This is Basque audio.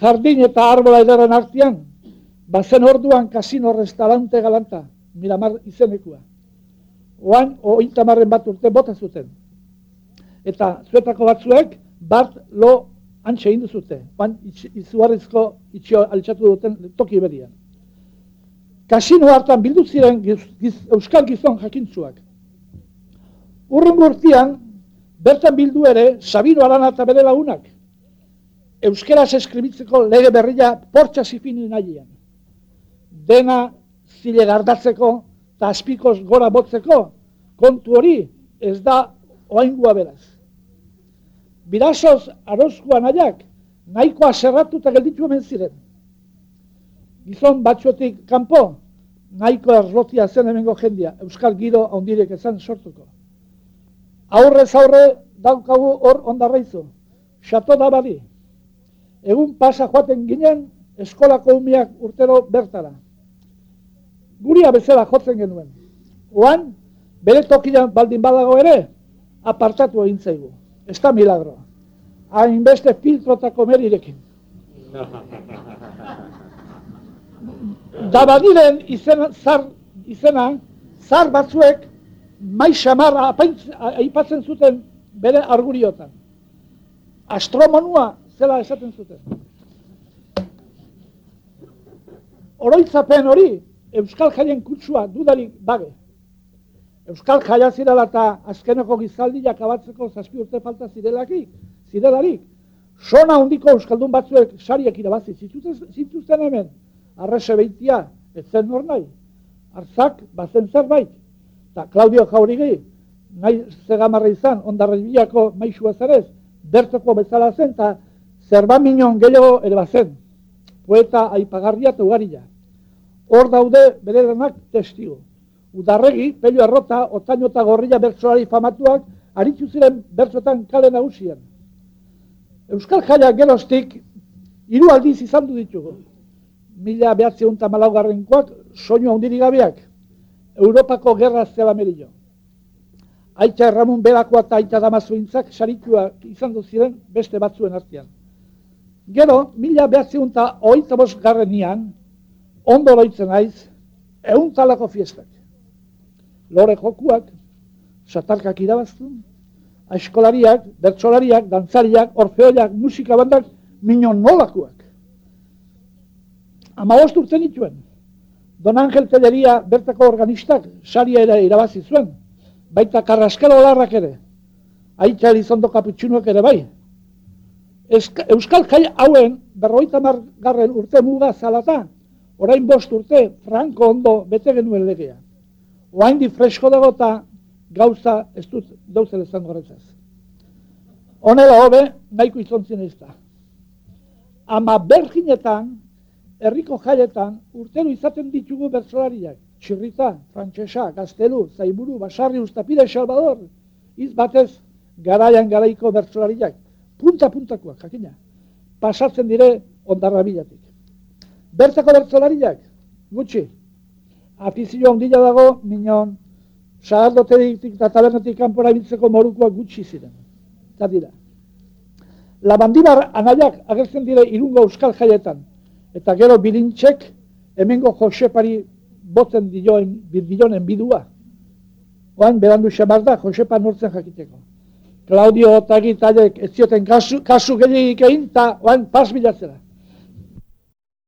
jardin eta arbola edaren artian, bazen orduan kasino restaurante galanta, miramar izenekua. Oan, ointamarren bat urte bota zuten. Eta zuetako batzuek, bat lo antxe egin duzute. Oan, izugarrizko itxio altxatu duten toki berian. Kasino hartan bildu ziren euskal gizon jakintzuak. Urrun gurtian, bertan bildu ere, Sabino Arana eta bere lagunak, euskeraz eskribitzeko lege berria portsa zifini nahian. Dena zile gardatzeko eta azpikoz gora botzeko, kontu hori ez da oaingua beraz. Birasoz arozkoa nahiak, nahikoa zerratu eta gelditu hemen ziren. Gizon batxotik kanpo, nahiko errotia zen hemengo jendia, Euskal Giro ondirek ezan sortuko. Aurrez aurre daukagu hor ondarraizu, xato da badi. Egun pasa joaten ginen eskolako umiak urtero bertara guria bezala jotzen genuen. Oan, bere tokian baldin badago ere, apartatu egin zaigu. Ez da milagro. Hain beste filtrotako merirekin. da badiren izena, zar, izena, zar batzuek, mai xamarra aipatzen zuten bere arguriotan. Astromonua zela esaten zuten. Oroitzapen hori, Euskal Jaien kutsua dudarik bage. Euskal Jaia zirela eta azkeneko gizaldiak abatzeko zazpi urte falta zirelakik, zirelarik. Sona hondiko Euskaldun batzuek sariak irabazi zituzten hemen. Arrese behitia, ez zen nor nahi. Arzak, bazen zerbait. Eta Claudio Jaurigi, nahi zegamarra izan, ondarra biako maixua zarez, bertoko bezala zen, eta zerba minon gehiago ere bazen. Poeta aipagarria eta ugarila hor daude bere denak testigo. Udarregi, pelio arrota, otaino eta gorrilla bertsoari famatuak, aritzu ziren bertsotan kale nagusian. Euskal Jaia gerostik, hiru aldiz izan du ditugu. Mila behatzi unta malaugarrenkoak, soinu handiri gabeak, Europako gerra zela merillo. Aita Ramon Belakoa eta Aita Damazuintzak saritua izan du ziren beste batzuen artean. Gero, mila behatzi unta oita garren nian, ondo loitzen naiz, egun fiestak. Lore jokuak, satarkak irabaztu, aizkolariak, bertsolariak, dantzariak, orfeoiak, musika bandak, minon nolakuak. Ama bost urte nituen, Don Angel Telleria bertako organistak saria ere irabazi zuen, baita karraskelo larrak ere, aitza elizondo kaputxunuak ere bai. Euskal Jai hauen berroita margarren urte muga zalata, orain bost urte, franko ondo bete genuen legea. Oain di fresko dago eta gauza ez dut dauzen ezan gorretzaz. Honela hobe, nahiko izontzien ez da. Ama berginetan, herriko jaietan, urtero izaten ditugu bertsolariak. Txirrita, Frantsesa, Gaztelu, Zaiburu, Basarri, Uztapide, Salvador, iz batez, garaian garaiko bertsolariak. Punta-puntakoak, jakina. Pasatzen dire ondarra bilatik. Bertzako bertzolariak, gutxi. Afizio ondila dago, minon, sahardotetik eta tabernetik kanpora biltzeko morukoak gutxi ziren. Eta dira. Labandibar anaiak agertzen dire irungo euskal jaietan. Eta gero bilintxek hemengo Josepari botzen dioen, dionen bidua. Oan, berandu xamar da, Josepa nortzen jakiteko. Claudio Otagi talek ez zioten kasu, kasu gehiagik egin, eta oan, pas bilatzera